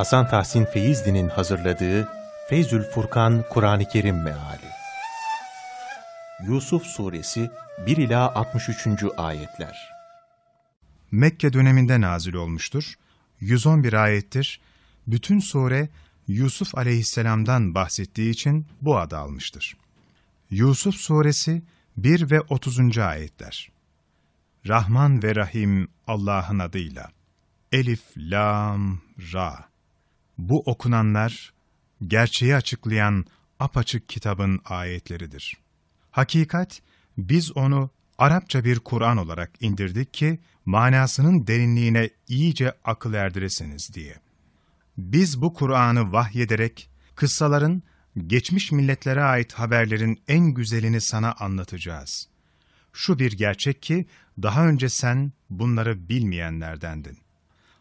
Hasan Tahsin Feyzli'nin hazırladığı Feyzül Furkan Kur'an-ı Kerim Meali Yusuf Suresi 1 ila 63. ayetler. Mekke döneminde nazil olmuştur. 111 ayettir. Bütün sure Yusuf aleyhisselamdan bahsettiği için bu adı almıştır. Yusuf suresi 1 ve 30. ayetler. Rahman ve Rahim Allah'ın adıyla. Elif, Lam, Ra. Bu okunanlar, gerçeği açıklayan apaçık kitabın ayetleridir. Hakikat, biz onu Arapça bir Kur'an olarak indirdik ki, manasının derinliğine iyice akıl erdiresiniz diye. Biz bu Kur'an'ı vahyederek, kıssaların, geçmiş milletlere ait haberlerin en güzelini sana anlatacağız. Şu bir gerçek ki, daha önce sen bunları bilmeyenlerdendin.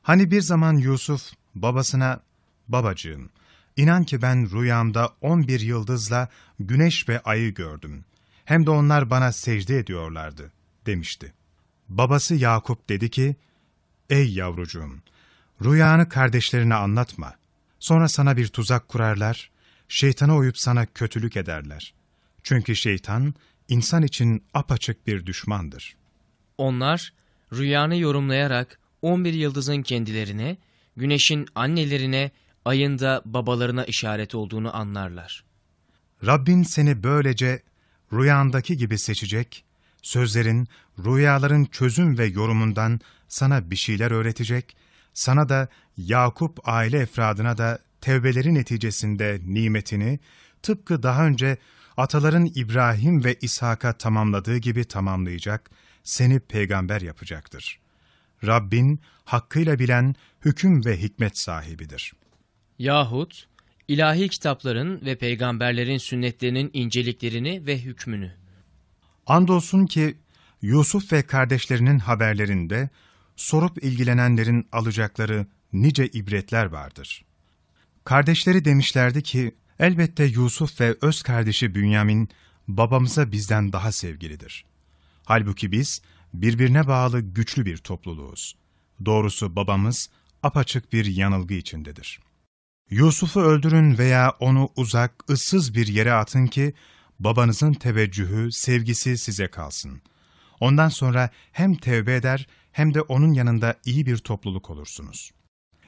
Hani bir zaman Yusuf babasına, babacığım, inan ki ben rüyamda on bir yıldızla güneş ve ayı gördüm. Hem de onlar bana secde ediyorlardı, demişti. Babası Yakup dedi ki, Ey yavrucuğum, rüyanı kardeşlerine anlatma. Sonra sana bir tuzak kurarlar, şeytana uyup sana kötülük ederler. Çünkü şeytan, insan için apaçık bir düşmandır. Onlar, rüyanı yorumlayarak 11 yıldızın kendilerine, güneşin annelerine, ayın da babalarına işaret olduğunu anlarlar. Rabbin seni böylece rüyandaki gibi seçecek, sözlerin, rüyaların çözüm ve yorumundan sana bir şeyler öğretecek, sana da Yakup aile efradına da tevbeleri neticesinde nimetini, tıpkı daha önce ataların İbrahim ve İshak'a tamamladığı gibi tamamlayacak, seni peygamber yapacaktır. Rabbin hakkıyla bilen hüküm ve hikmet sahibidir. Yahut ilahi kitapların ve peygamberlerin sünnetlerinin inceliklerini ve hükmünü. Andolsun ki Yusuf ve kardeşlerinin haberlerinde sorup ilgilenenlerin alacakları nice ibretler vardır. Kardeşleri demişlerdi ki, elbette Yusuf ve öz kardeşi Bünyamin babamıza bizden daha sevgilidir. Halbuki biz birbirine bağlı güçlü bir topluluğuz. Doğrusu babamız apaçık bir yanılgı içindedir. Yusuf'u öldürün veya onu uzak, ıssız bir yere atın ki babanızın teveccühü, sevgisi size kalsın. Ondan sonra hem tevbe eder hem de onun yanında iyi bir topluluk olursunuz.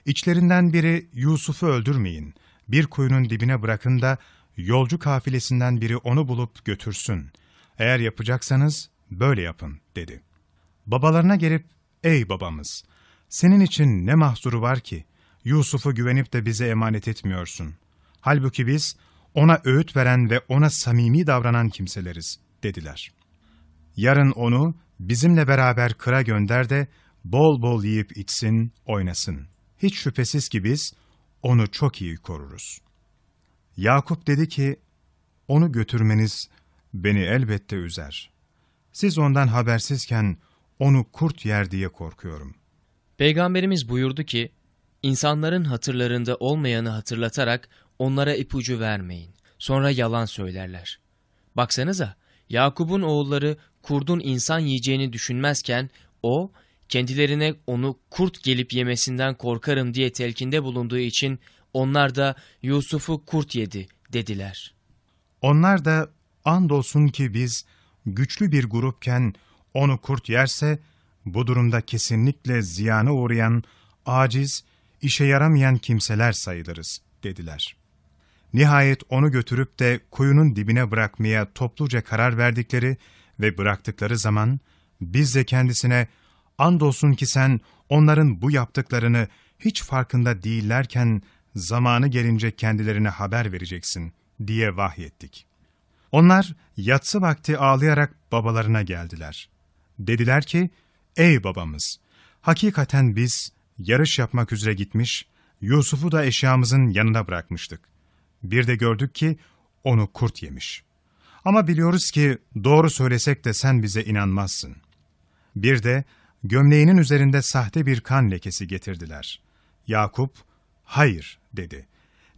İçlerinden biri Yusuf'u öldürmeyin, bir kuyunun dibine bırakın da yolcu kafilesinden biri onu bulup götürsün. Eğer yapacaksanız böyle yapın dedi. Babalarına gelip, ey babamız, senin için ne mahzuru var ki, Yusuf'u güvenip de bize emanet etmiyorsun. Halbuki biz, ona öğüt veren ve ona samimi davranan kimseleriz, dediler. Yarın onu bizimle beraber kıra gönder de, bol bol yiyip içsin, oynasın. Hiç şüphesiz ki biz, onu çok iyi koruruz. Yakup dedi ki, onu götürmeniz beni elbette üzer. Siz ondan habersizken onu kurt yer diye korkuyorum. Peygamberimiz buyurdu ki, insanların hatırlarında olmayanı hatırlatarak onlara ipucu vermeyin. Sonra yalan söylerler. Baksanıza, Yakup'un oğulları kurdun insan yiyeceğini düşünmezken o, kendilerine onu kurt gelip yemesinden korkarım diye telkinde bulunduğu için onlar da Yusuf'u kurt yedi dediler. Onlar da andolsun ki biz güçlü bir grupken onu kurt yerse bu durumda kesinlikle ziyana uğrayan, aciz, işe yaramayan kimseler sayılırız dediler. Nihayet onu götürüp de kuyunun dibine bırakmaya topluca karar verdikleri ve bıraktıkları zaman biz de kendisine andolsun ki sen onların bu yaptıklarını hiç farkında değillerken zamanı gelince kendilerine haber vereceksin diye vahyettik. Onlar yatsı vakti ağlayarak babalarına geldiler. Dediler ki, ey babamız, hakikaten biz yarış yapmak üzere gitmiş, Yusuf'u da eşyamızın yanına bırakmıştık. Bir de gördük ki onu kurt yemiş. Ama biliyoruz ki doğru söylesek de sen bize inanmazsın. Bir de gömleğinin üzerinde sahte bir kan lekesi getirdiler. Yakup, hayır dedi.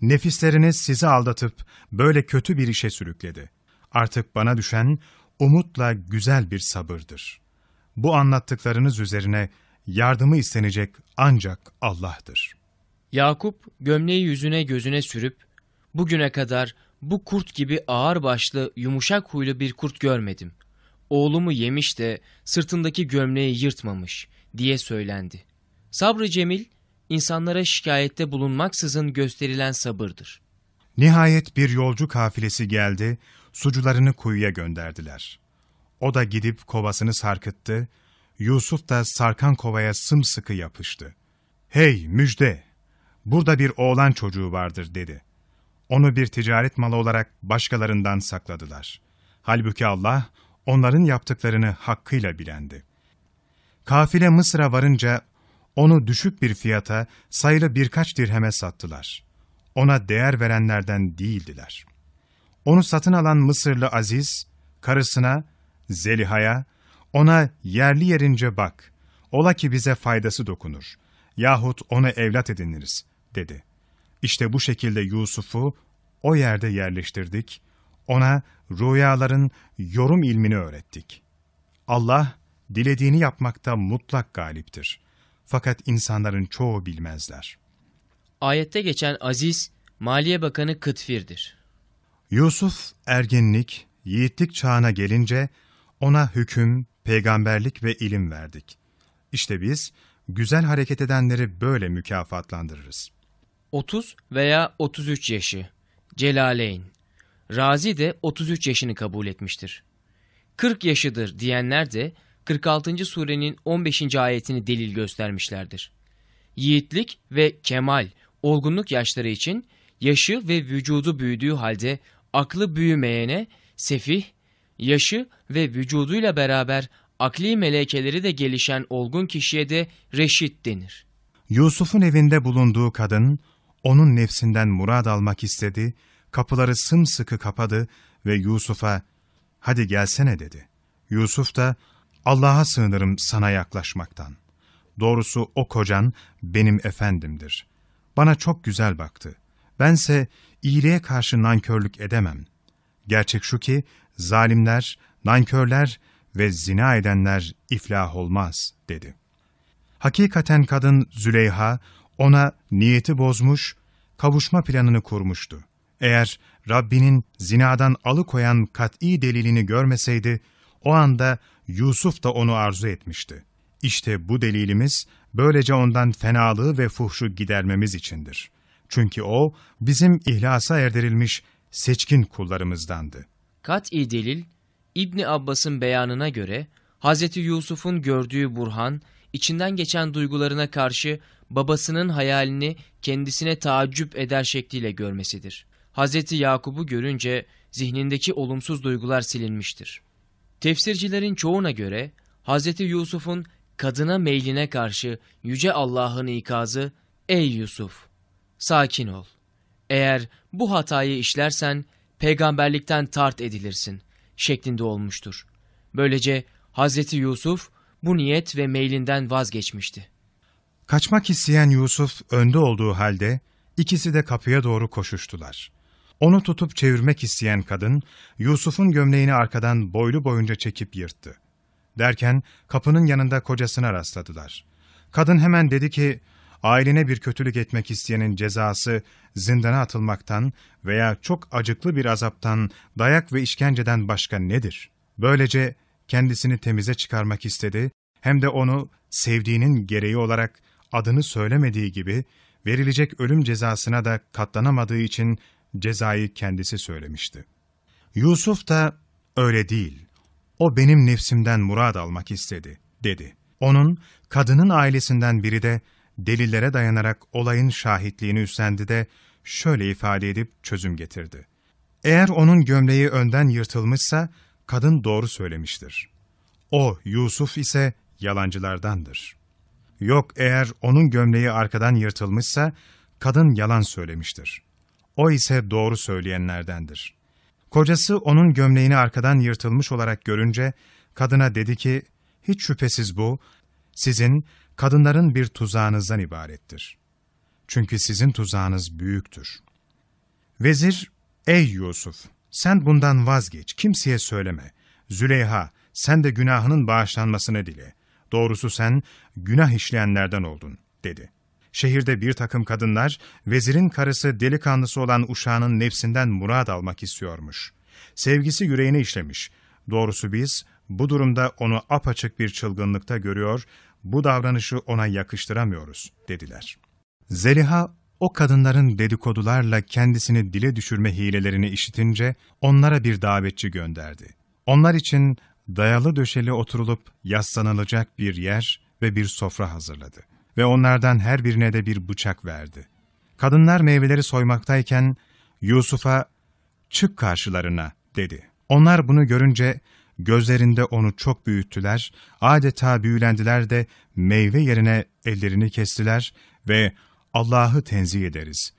Nefisleriniz sizi aldatıp böyle kötü bir işe sürükledi. Artık bana düşen umutla güzel bir sabırdır. Bu anlattıklarınız üzerine yardımı istenecek ancak Allah'tır. Yakup gömleği yüzüne gözüne sürüp bugüne kadar bu kurt gibi ağır başlı yumuşak huylu bir kurt görmedim. Oğlumu yemiş de sırtındaki gömleği yırtmamış diye söylendi. Sabrı cemil insanlara şikayette bulunmaksızın gösterilen sabırdır. Nihayet bir yolcu kafilesi geldi, sucularını kuyuya gönderdiler. O da gidip kovasını sarkıttı, Yusuf da sarkan kovaya sımsıkı yapıştı. ''Hey müjde! Burada bir oğlan çocuğu vardır.'' dedi. Onu bir ticaret malı olarak başkalarından sakladılar. Halbuki Allah onların yaptıklarını hakkıyla bilendi. Kafile Mısır'a varınca onu düşük bir fiyata sayılı birkaç dirheme sattılar. Ona değer verenlerden değildiler. Onu satın alan Mısırlı Aziz, karısına, Zeliha'ya, ona yerli yerince bak, ola ki bize faydası dokunur, yahut onu evlat ediniriz, dedi. İşte bu şekilde Yusuf'u o yerde yerleştirdik, ona rüyaların yorum ilmini öğrettik. Allah, dilediğini yapmakta mutlak galiptir. Fakat insanların çoğu bilmezler. Ayette geçen Aziz, Maliye Bakanı Kıtfir'dir. Yusuf ergenlik, yiğitlik çağına gelince ona hüküm, peygamberlik ve ilim verdik. İşte biz güzel hareket edenleri böyle mükafatlandırırız. 30 veya 33 yaşı. Celaleyn. Razi de 33 yaşını kabul etmiştir. 40 yaşıdır diyenler de 46. surenin 15. ayetini delil göstermişlerdir. Yiğitlik ve kemal, olgunluk yaşları için yaşı ve vücudu büyüdüğü halde aklı büyümeyene sefih, yaşı ve vücuduyla beraber akli melekeleri de gelişen olgun kişiye de reşit denir. Yusuf'un evinde bulunduğu kadın, onun nefsinden murad almak istedi, kapıları sımsıkı kapadı ve Yusuf'a, hadi gelsene dedi. Yusuf da, Allah'a sığınırım sana yaklaşmaktan. Doğrusu o kocan benim efendimdir. Bana çok güzel baktı. Bense iyiliğe karşı nankörlük edemem. Gerçek şu ki, zalimler, nankörler ve zina edenler iflah olmaz, dedi. Hakikaten kadın Züleyha, ona niyeti bozmuş, kavuşma planını kurmuştu. Eğer Rabbinin zinadan alıkoyan kat'i delilini görmeseydi, o anda Yusuf da onu arzu etmişti. İşte bu delilimiz, böylece ondan fenalığı ve fuhşu gidermemiz içindir. Çünkü o, bizim ihlasa erdirilmiş seçkin kullarımızdandı. Kat'i delil, İbni Abbas'ın beyanına göre, Hz. Yusuf'un gördüğü Burhan, içinden geçen duygularına karşı babasının hayalini kendisine taaccüp eder şekliyle görmesidir. Hz. Yakub'u görünce zihnindeki olumsuz duygular silinmiştir. Tefsircilerin çoğuna göre Hz. Yusuf'un kadına meyline karşı Yüce Allah'ın ikazı, Ey Yusuf! Sakin ol. Eğer bu hatayı işlersen peygamberlikten tart edilirsin şeklinde olmuştur. Böylece Hz. Yusuf bu niyet ve meylinden vazgeçmişti. Kaçmak isteyen Yusuf önde olduğu halde ikisi de kapıya doğru koşuştular. Onu tutup çevirmek isteyen kadın, Yusuf'un gömleğini arkadan boylu boyunca çekip yırttı. Derken kapının yanında kocasına rastladılar. Kadın hemen dedi ki, ailene bir kötülük etmek isteyenin cezası zindana atılmaktan veya çok acıklı bir azaptan, dayak ve işkenceden başka nedir? Böylece kendisini temize çıkarmak istedi, hem de onu sevdiğinin gereği olarak adını söylemediği gibi verilecek ölüm cezasına da katlanamadığı için cezayı kendisi söylemişti. Yusuf da öyle değil, o benim nefsimden murad almak istedi, dedi. Onun, kadının ailesinden biri de delillere dayanarak olayın şahitliğini üstlendi de şöyle ifade edip çözüm getirdi. Eğer onun gömleği önden yırtılmışsa, kadın doğru söylemiştir. O, Yusuf ise yalancılardandır. Yok eğer onun gömleği arkadan yırtılmışsa, kadın yalan söylemiştir. O ise doğru söyleyenlerdendir. Kocası onun gömleğini arkadan yırtılmış olarak görünce, kadına dedi ki, hiç şüphesiz bu, sizin, kadınların bir tuzağınızdan ibarettir. Çünkü sizin tuzağınız büyüktür. Vezir, ey Yusuf, sen bundan vazgeç, kimseye söyleme. Züleyha, sen de günahının bağışlanmasını dile. Doğrusu sen günah işleyenlerden oldun, dedi. Şehirde bir takım kadınlar, vezirin karısı delikanlısı olan uşağının nefsinden murad almak istiyormuş. Sevgisi yüreğine işlemiş. Doğrusu biz, bu durumda onu apaçık bir çılgınlıkta görüyor, bu davranışı ona yakıştıramıyoruz, dediler. Zeliha, o kadınların dedikodularla kendisini dile düşürme hilelerini işitince, onlara bir davetçi gönderdi. Onlar için dayalı döşeli oturulup yaslanılacak bir yer ve bir sofra hazırladı. Ve onlardan her birine de bir bıçak verdi. Kadınlar meyveleri soymaktayken, Yusuf'a, çık karşılarına, dedi. Onlar bunu görünce, gözlerinde onu çok büyüttüler, adeta büyülendiler de meyve yerine ellerini kestiler ve Allah'ı tenzih ederiz.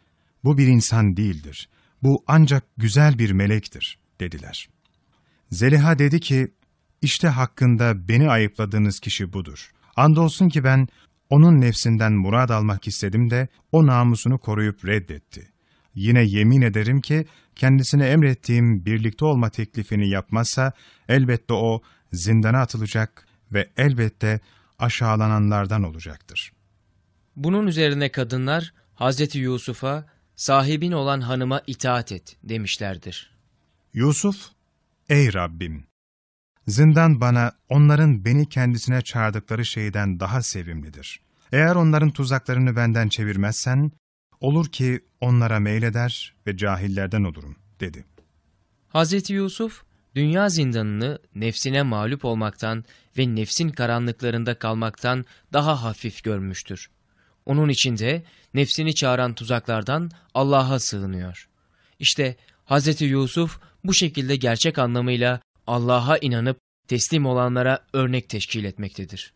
Bu bir insan değildir. Bu ancak güzel bir melektir, dediler. Zeliha dedi ki, işte hakkında beni ayıpladığınız kişi budur. Andolsun ki ben onun nefsinden murad almak istedim de o namusunu koruyup reddetti. Yine yemin ederim ki kendisine emrettiğim birlikte olma teklifini yapmazsa elbette o zindana atılacak ve elbette aşağılananlardan olacaktır. Bunun üzerine kadınlar Hazreti Yusuf'a sahibin olan hanıma itaat et demişlerdir. Yusuf, ey Rabbim! Zindan bana onların beni kendisine çağırdıkları şeyden daha sevimlidir. Eğer onların tuzaklarını benden çevirmezsen, olur ki onlara meyleder ve cahillerden olurum, dedi. Hazreti Yusuf, dünya zindanını nefsine mağlup olmaktan ve nefsin karanlıklarında kalmaktan daha hafif görmüştür. Onun içinde nefsini çağıran tuzaklardan Allah'a sığınıyor. İşte Hazreti Yusuf bu şekilde gerçek anlamıyla Allah'a inanıp teslim olanlara örnek teşkil etmektedir.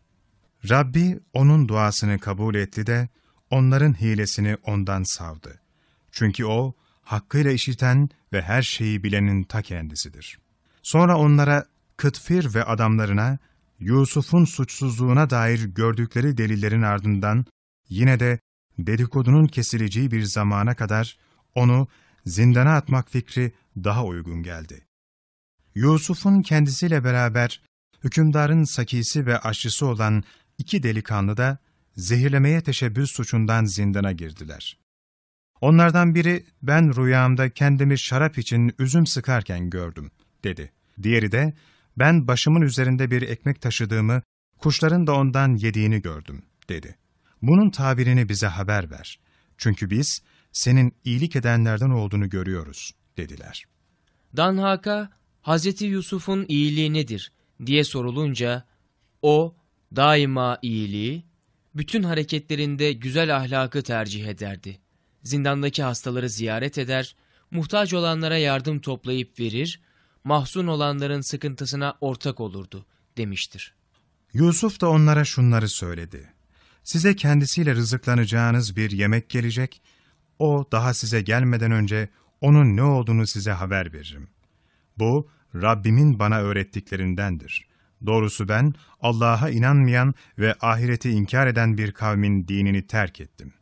Rabbi onun duasını kabul etti de onların hilesini ondan savdı. Çünkü o hakkıyla işiten ve her şeyi bilenin ta kendisidir. Sonra onlara Kıtfir ve adamlarına Yusuf'un suçsuzluğuna dair gördükleri delillerin ardından yine de dedikodunun kesileceği bir zamana kadar onu zindana atmak fikri daha uygun geldi. Yusuf'un kendisiyle beraber hükümdarın sakisi ve aşçısı olan iki delikanlı da zehirlemeye teşebbüs suçundan zindana girdiler. Onlardan biri, ben rüyamda kendimi şarap için üzüm sıkarken gördüm, dedi. Diğeri de, ben başımın üzerinde bir ekmek taşıdığımı, kuşların da ondan yediğini gördüm, dedi. Bunun tabirini bize haber ver. Çünkü biz, senin iyilik edenlerden olduğunu görüyoruz, dediler. Danhaka, Hazreti Yusuf'un iyiliği nedir diye sorulunca, o daima iyiliği, bütün hareketlerinde güzel ahlakı tercih ederdi. Zindandaki hastaları ziyaret eder, muhtaç olanlara yardım toplayıp verir, mahzun olanların sıkıntısına ortak olurdu demiştir. Yusuf da onlara şunları söyledi. Size kendisiyle rızıklanacağınız bir yemek gelecek, o daha size gelmeden önce onun ne olduğunu size haber veririm. Bu, Rabbimin bana öğrettiklerindendir. Doğrusu ben, Allah'a inanmayan ve ahireti inkar eden bir kavmin dinini terk ettim.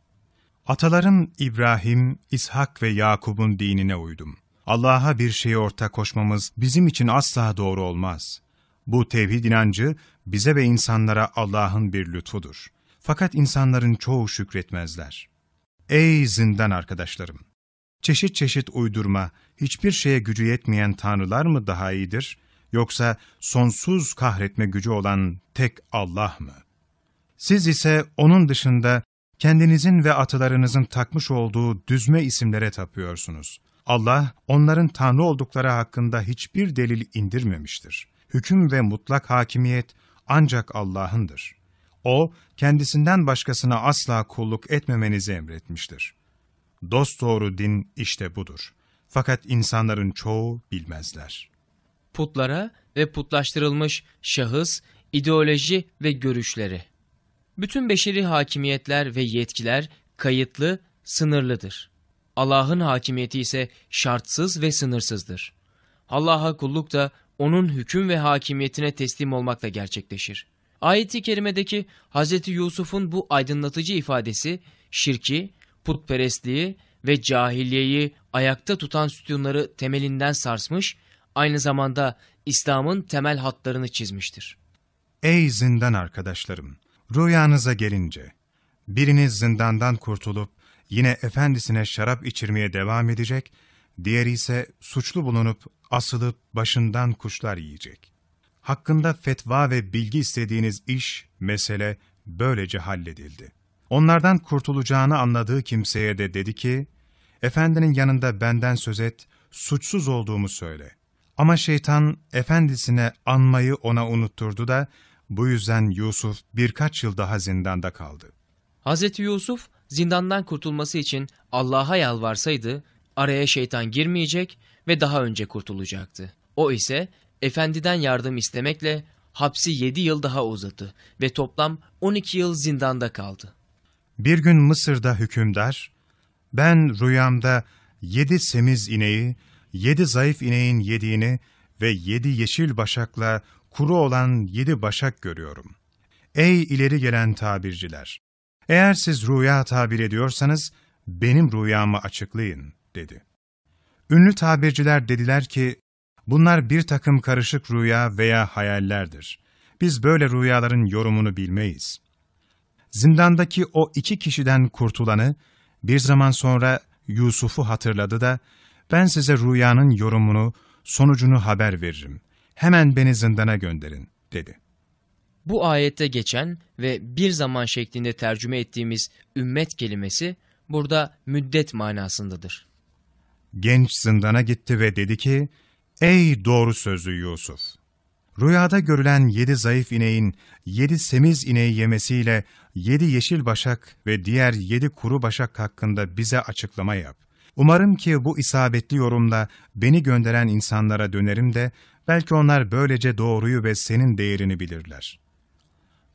Atalarım İbrahim, İshak ve Yakub'un dinine uydum. Allah'a bir şeyi ortak koşmamız bizim için asla doğru olmaz. Bu tevhid inancı bize ve insanlara Allah'ın bir lütfudur. Fakat insanların çoğu şükretmezler. Ey zindan arkadaşlarım! Çeşit çeşit uydurma, hiçbir şeye gücü yetmeyen tanrılar mı daha iyidir, yoksa sonsuz kahretme gücü olan tek Allah mı? Siz ise onun dışında kendinizin ve atalarınızın takmış olduğu düzme isimlere tapıyorsunuz. Allah, onların tanrı oldukları hakkında hiçbir delil indirmemiştir. Hüküm ve mutlak hakimiyet ancak Allah'ındır. O, kendisinden başkasına asla kulluk etmemenizi emretmiştir. Dosdoğru din işte budur. Fakat insanların çoğu bilmezler. Putlara ve putlaştırılmış şahıs, ideoloji ve görüşleri. Bütün beşeri hakimiyetler ve yetkiler kayıtlı, sınırlıdır. Allah'ın hakimiyeti ise şartsız ve sınırsızdır. Allah'a kulluk da onun hüküm ve hakimiyetine teslim olmakla gerçekleşir. Ayet-i kerimedeki Hz. Yusuf'un bu aydınlatıcı ifadesi, şirki, putperestliği ve cahiliyeyi ayakta tutan sütunları temelinden sarsmış, aynı zamanda İslam'ın temel hatlarını çizmiştir. Ey zindan arkadaşlarım! Rüyanıza gelince, Biriniz zindandan kurtulup yine efendisine şarap içirmeye devam edecek, diğeri ise suçlu bulunup asılıp başından kuşlar yiyecek. Hakkında fetva ve bilgi istediğiniz iş, mesele böylece halledildi. Onlardan kurtulacağını anladığı kimseye de dedi ki, Efendinin yanında benden söz et, suçsuz olduğumu söyle. Ama şeytan efendisine anmayı ona unutturdu da, bu yüzden Yusuf birkaç yıl daha zindanda kaldı. Hazreti Yusuf zindandan kurtulması için Allah'a yalvarsaydı araya şeytan girmeyecek ve daha önce kurtulacaktı. O ise efendiden yardım istemekle hapsi 7 yıl daha uzadı ve toplam 12 yıl zindanda kaldı. Bir gün Mısır'da hükümdar, ben rüyamda yedi semiz ineği, yedi zayıf ineğin yediğini ve yedi yeşil başakla kuru olan yedi başak görüyorum. Ey ileri gelen tabirciler! Eğer siz rüya tabir ediyorsanız, benim rüyamı açıklayın, dedi. Ünlü tabirciler dediler ki, bunlar bir takım karışık rüya veya hayallerdir. Biz böyle rüyaların yorumunu bilmeyiz. Zindandaki o iki kişiden kurtulanı, bir zaman sonra Yusuf'u hatırladı da, ben size rüyanın yorumunu, sonucunu haber veririm. Hemen beni zindana gönderin, dedi. Bu ayette geçen ve bir zaman şeklinde tercüme ettiğimiz ümmet kelimesi burada müddet manasındadır. Genç zindana gitti ve dedi ki, Ey doğru sözlü Yusuf! Rüyada görülen yedi zayıf ineğin, yedi semiz ineği yemesiyle yedi yeşil başak ve diğer yedi kuru başak hakkında bize açıklama yap. Umarım ki bu isabetli yorumla beni gönderen insanlara dönerim de, belki onlar böylece doğruyu ve senin değerini bilirler.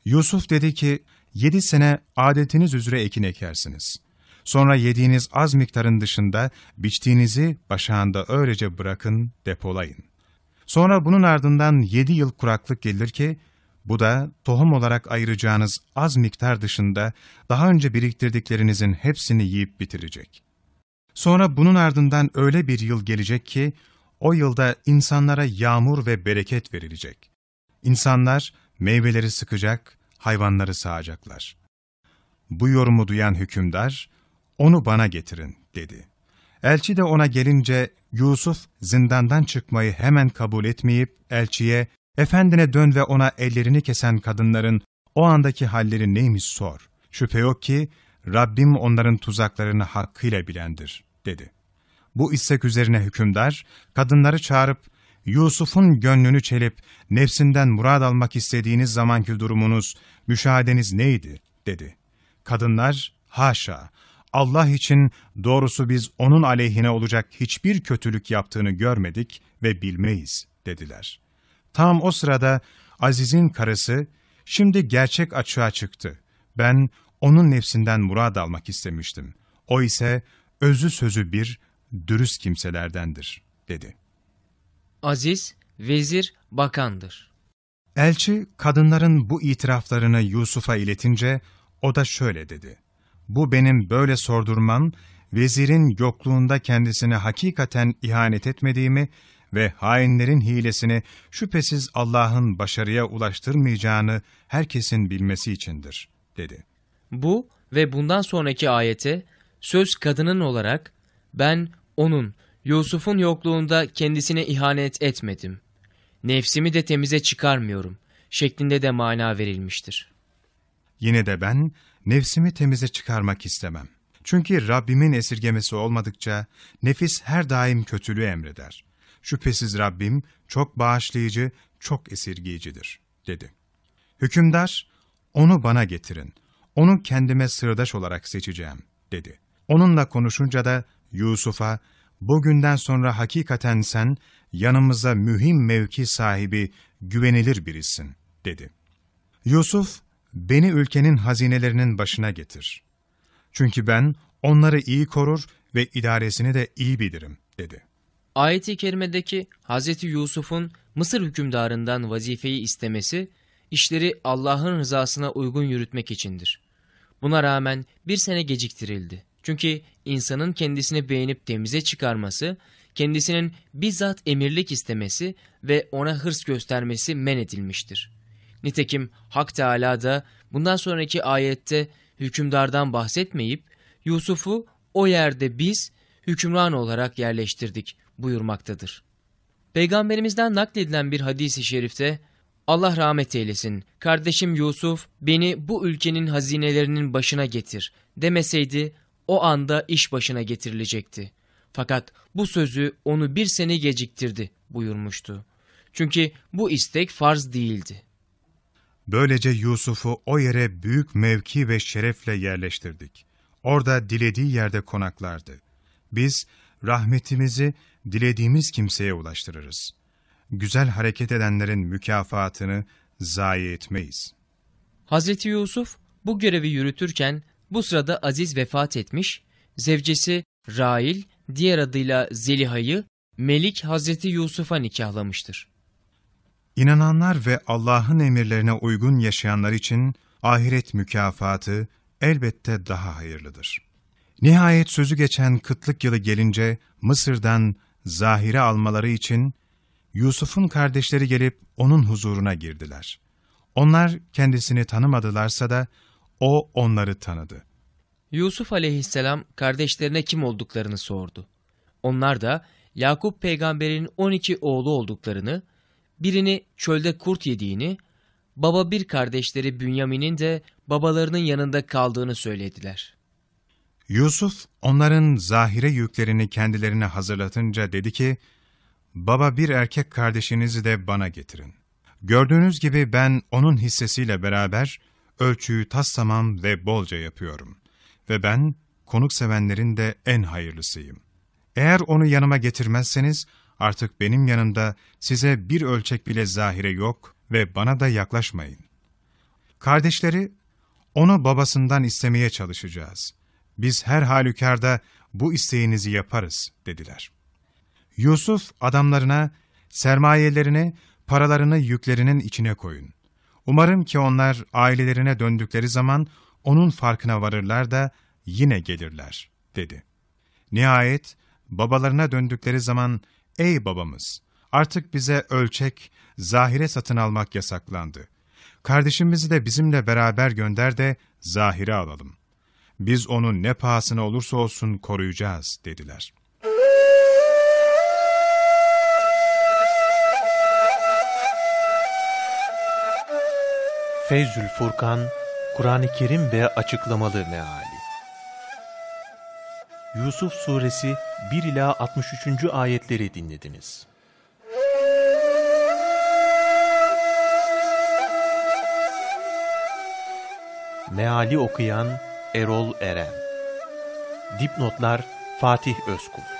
Yusuf dedi ki, yedi sene adetiniz üzere ekin ekersiniz. Sonra yediğiniz az miktarın dışında biçtiğinizi başağında öylece bırakın, depolayın. Sonra bunun ardından yedi yıl kuraklık gelir ki, bu da tohum olarak ayıracağınız az miktar dışında daha önce biriktirdiklerinizin hepsini yiyip bitirecek. Sonra bunun ardından öyle bir yıl gelecek ki, o yılda insanlara yağmur ve bereket verilecek. İnsanlar meyveleri sıkacak, hayvanları sağacaklar. Bu yorumu duyan hükümdar, onu bana getirin dedi. Elçi de ona gelince Yusuf zindandan çıkmayı hemen kabul etmeyip elçiye efendine dön ve ona ellerini kesen kadınların o andaki halleri neymiş sor. Şüphe yok ki Rabbim onların tuzaklarını hakkıyla bilendir dedi. Bu istek üzerine hükümdar kadınları çağırıp Yusuf'un gönlünü çelip nefsinden murad almak istediğiniz zamanki durumunuz, müşahedeniz neydi? dedi. Kadınlar, haşa, Allah için doğrusu biz onun aleyhine olacak hiçbir kötülük yaptığını görmedik ve bilmeyiz, dediler. Tam o sırada Aziz'in karısı, şimdi gerçek açığa çıktı. Ben onun nefsinden murad almak istemiştim. O ise özü sözü bir, dürüst kimselerdendir, dedi. Aziz, vezir, bakandır. Elçi, kadınların bu itiraflarını Yusuf'a iletince, o da şöyle dedi. Bu benim böyle sordurmam, vezirin yokluğunda kendisine hakikaten ihanet etmediğimi ve hainlerin hilesini şüphesiz Allah'ın başarıya ulaştırmayacağını herkesin bilmesi içindir, dedi. Bu ve bundan sonraki ayete söz kadının olarak ben onun Yusuf'un yokluğunda kendisine ihanet etmedim. Nefsimi de temize çıkarmıyorum şeklinde de mana verilmiştir. Yine de ben nefsimi temize çıkarmak istemem. Çünkü Rabbimin esirgemesi olmadıkça nefis her daim kötülüğü emreder. Şüphesiz Rabbim çok bağışlayıcı, çok esirgeyicidir, dedi. Hükümdar, onu bana getirin, onu kendime sırdaş olarak seçeceğim, dedi. Onunla konuşunca da Yusuf'a, bugünden sonra hakikaten sen yanımıza mühim mevki sahibi, güvenilir birisin, dedi. Yusuf, beni ülkenin hazinelerinin başına getir. Çünkü ben onları iyi korur ve idaresini de iyi bilirim, dedi. Ayet-i kerimedeki Hz. Yusuf'un Mısır hükümdarından vazifeyi istemesi, işleri Allah'ın rızasına uygun yürütmek içindir. Buna rağmen bir sene geciktirildi. Çünkü insanın kendisini beğenip temize çıkarması, kendisinin bizzat emirlik istemesi ve ona hırs göstermesi men edilmiştir. Nitekim Hak Teala da bundan sonraki ayette hükümdardan bahsetmeyip Yusuf'u o yerde biz hükümran olarak yerleştirdik buyurmaktadır. Peygamberimizden nakledilen bir hadisi şerifte Allah rahmet eylesin kardeşim Yusuf beni bu ülkenin hazinelerinin başına getir demeseydi o anda iş başına getirilecekti. Fakat bu sözü onu bir sene geciktirdi buyurmuştu. Çünkü bu istek farz değildi. Böylece Yusuf'u o yere büyük mevki ve şerefle yerleştirdik. Orada dilediği yerde konaklardı. Biz rahmetimizi dilediğimiz kimseye ulaştırırız. Güzel hareket edenlerin mükafatını zayi etmeyiz. Hazreti Yusuf bu görevi yürütürken bu sırada Aziz vefat etmiş, zevcesi Rail diğer adıyla Zeliha'yı Melik Hazreti Yusuf'a nikahlamıştır. İnananlar ve Allah'ın emirlerine uygun yaşayanlar için ahiret mükafatı elbette daha hayırlıdır. Nihayet sözü geçen kıtlık yılı gelince Mısır'dan zahire almaları için Yusuf'un kardeşleri gelip onun huzuruna girdiler. Onlar kendisini tanımadılarsa da o onları tanıdı. Yusuf aleyhisselam kardeşlerine kim olduklarını sordu. Onlar da Yakup peygamberin 12 oğlu olduklarını, birini çölde kurt yediğini, baba bir kardeşleri Bünyamin'in de babalarının yanında kaldığını söylediler. Yusuf onların zahire yüklerini kendilerine hazırlatınca dedi ki, Baba bir erkek kardeşinizi de bana getirin. Gördüğünüz gibi ben onun hissesiyle beraber ölçüyü tassamam ve bolca yapıyorum. Ve ben konuk sevenlerin de en hayırlısıyım. Eğer onu yanıma getirmezseniz artık benim yanımda size bir ölçek bile zahire yok ve bana da yaklaşmayın. Kardeşleri, onu babasından istemeye çalışacağız. Biz her halükarda bu isteğinizi yaparız dediler. Yusuf adamlarına sermayelerini, paralarını yüklerinin içine koyun. Umarım ki onlar ailelerine döndükleri zaman onun farkına varırlar da yine gelirler, dedi. Nihayet babalarına döndükleri zaman, ey babamız, artık bize ölçek, zahire satın almak yasaklandı. Kardeşimizi de bizimle beraber gönder de zahire alalım. Biz onu ne pahasına olursa olsun koruyacağız, dediler.'' Feyzül Furkan, Kur'an-ı Kerim ve açıklamalı meali. Yusuf Suresi 1 ila 63. ayetleri dinlediniz. Meali okuyan Erol Eren. Dipnotlar Fatih Özkul.